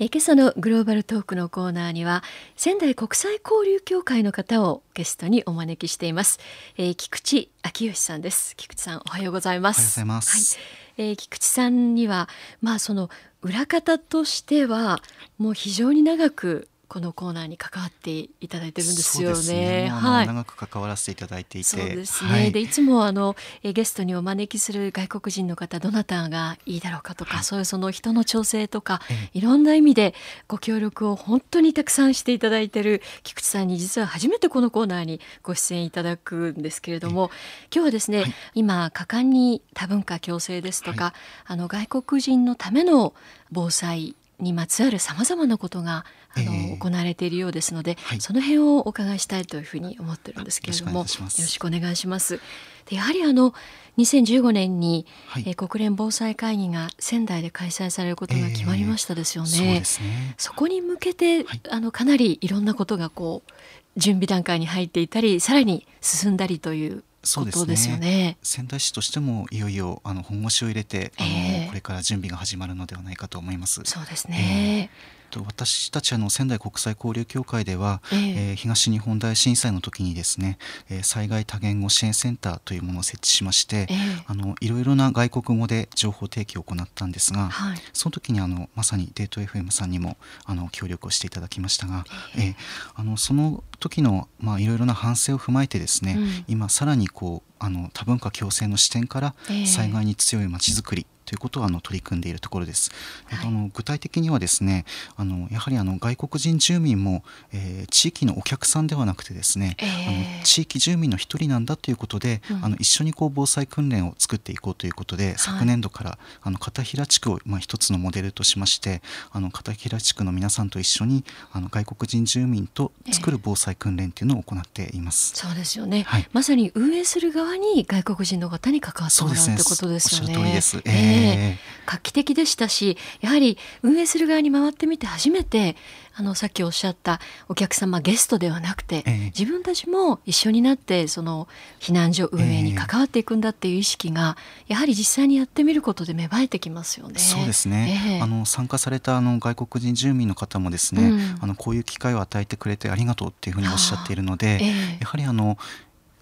え今朝のグローバルトークのコーナーには仙台国際交流協会の方をゲストにお招きしています、えー、菊池昭義さんです。菊池さんおはようございます。おはようございます、はい、えー、菊池さんにはまあその裏方としてはもう非常に長くこのコーナーに関わっていただいてるんですよね。ね。はい、長く関わらせていただいていて、そうですね。はい、でいつもあのえゲストにお招きする外国人の方どなたがいいだろうかとか、はい、そういうその人の調整とか、いろんな意味でご協力を本当にたくさんしていただいている菊池さんに実は初めてこのコーナーにご出演いただくんですけれども、今日はですね、はい、今果敢に多文化共生ですとか、あの外国人のための防災にまつわるさまざまなことがあの、えー、行われているようですので、はい、その辺をお伺いしたいというふうに思ってるんですけれどもよろしくお願いします。でやはりあの2015年に、はい、えー、国連防災会議が仙台で開催されることが決まりましたですよね。えー、そね。そこに向けて、はい、あのかなりいろんなことがこう準備段階に入っていたりさらに進んだりというそうですね、ね、仙台市としてもいよいよあの本腰を入れて、あのこれから準備が始まるのではないかと思います。そうですね、えーと私たちあの仙台国際交流協会では、えー、えー、東日本大震災の時にですね、えー、災害多言語支援センターというものを設置しまして、えー、あのいろいろな外国語で情報提供を行ったんですが、はい、その時にあのまさにデート FM さんにもあの協力をしていただきましたが、えー、えー、あのその時のまあいろいろな反省を踏まえてですね、うん、今さらにこうあの多文化共生の視点から災害に強いまちづくり、ということをあの取り組んでいるところです。はい、あの具体的にはですねあのやはりあの外国人住民も、えー、地域のお客さんではなくてですね、えー、あの地域住民の一人なんだということで、うん、あの一緒にこう防災訓練を作っていこうということで、はい、昨年度からあの片平地区を、まあ、一つのモデルとしましてあの片平地区の皆さんと一緒にあの外国人住民と作る防災訓練というのを行っています。えー、そうですよね、はい、まさに運営する側に外国人の方に関わってもらうってことですよね。おっしゃる通りです、えーえー、画期的でしたしやはり運営する側に回ってみて初めてあのさっきおっしゃったお客様ゲストではなくて、えー、自分たちも一緒になってその避難所運営に関わっていくんだっていう意識が、えー、やはり実際にやってみることで芽生えてきますよね。そうですね、えー、あの参加されたあの外国人住民の方もですね、うん、あのこういう機会を与えてくれてありがとうっていうふうにおっしゃっているので、やはりあの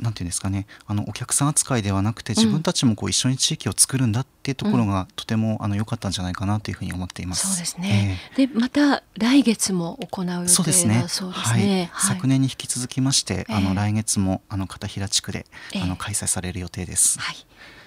なんていうんですかねあのお客さん扱いではなくて自分たちもこう一緒に地域を作るんだっていうところが、とてもあの良かったんじゃないかなというふうに思っています。そうですね。えー、でまた来月も行う予定そうですね。すね。はい、昨年に引き続きまして、あの来月もあの片平地区で、あの開催される予定です。はい。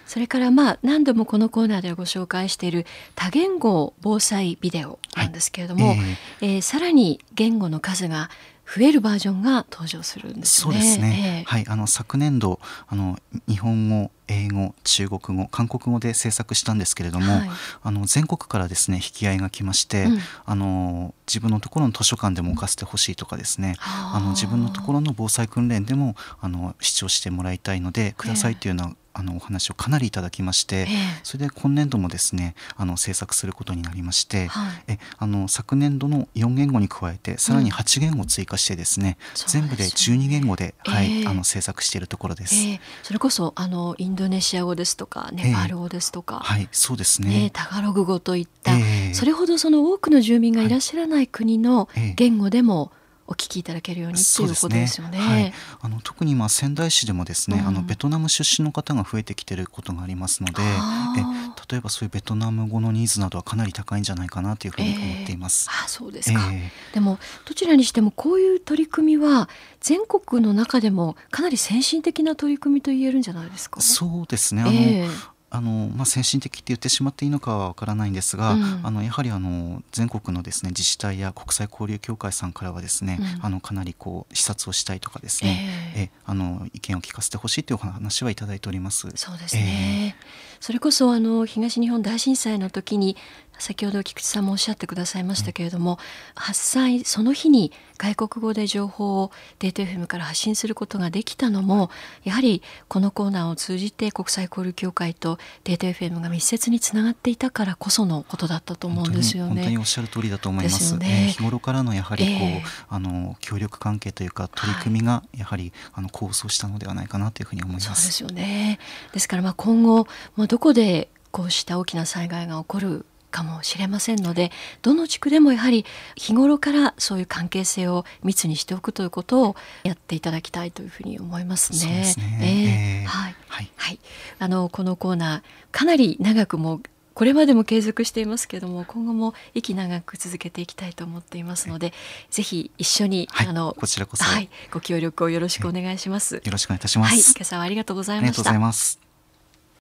それからまあ何度もこのコーナーでご紹介している多言語防災ビデオなんですけれども、はい、えー、えー、さらに言語の数が増えるバージョンが登場するんですね。そうですね。えー、はい、あの昨年度あの日本語、英語、中国語、韓国語で制作したんですけれども、はい、あの全国からですね引き合いが来まして、うん、あの自分のところの図書館でも置かせてほしいとかですね、あの自分のところの防災訓練でもあの視聴してもらいたいのでくださいというような、えーあのお話をかなりいただきまして、えー、それで今年度もですねあの制作することになりまして、はい、えあの昨年度の4言語に加えてさらに8言語追加してですね、うん、全部で12言語で、はい、えー、あの制作しているところです。えー、それこそあのインドネシア語ですとかネパール語ですとか、はいそうですね、ね、タガログ語といった、それほどその多くの住民がい。らっしゃらない国の言語でも、はいお聞きいただけるようにということですよね。ねはい、あの特にまあ仙台市でもですね、うん、あのベトナム出身の方が増えてきていることがありますので、え例えばそういうベトナム語のニーズなどはかなり高いんじゃないかなというふうに思っています。えー、あそうですか、えー、でもどちらにしてもこういう取り組みは全国の中でもかなり先進的な取り組みと言えるんじゃないですか？そうですね。あの、えーあのまあ、先進的って言ってしまっていいのかはわからないんですが、うん、あのやはりあの全国のですね自治体や国際交流協会さんからはですね、うん、あのかなりこう視察をしたいとかですね、えー、えあの意見を聞かせてほしいというお話はいただいております。そうですね、えー、それこそあの東日本大震災の時に先ほど菊池さんもおっしゃってくださいましたけれども、うん、発災その日に外国語で情報をデータ FM から発信することができたのもやはりこのコーナーを通じて国際交流協会とデータ FM が密接につながっていたからこそのことだったと思うんですよね。本当におっしゃる通りだと思います。すね、日頃からのやはりこう、えー、あの協力関係というか取り組みがやはり、はい、あの構想したのではないかなというふうに思います。そうですよね。ですからまあ今後まあどこでこうした大きな災害が起こるかもしれませんのでどの地区でもやはり日頃からそういう関係性を密にしておくということをやっていただきたいというふうに思いますね。すね、えー、はい、はい、はい、あのこのコーナーかなり長くもこれまでも継続していますけども今後も息長く続けていきたいと思っていますので、ぜひ一緒に、はい、あのこちらこそ、はい、ご協力をよろしくお願いします。よろしくお願いいたします。はい、今朝はありがとうございました。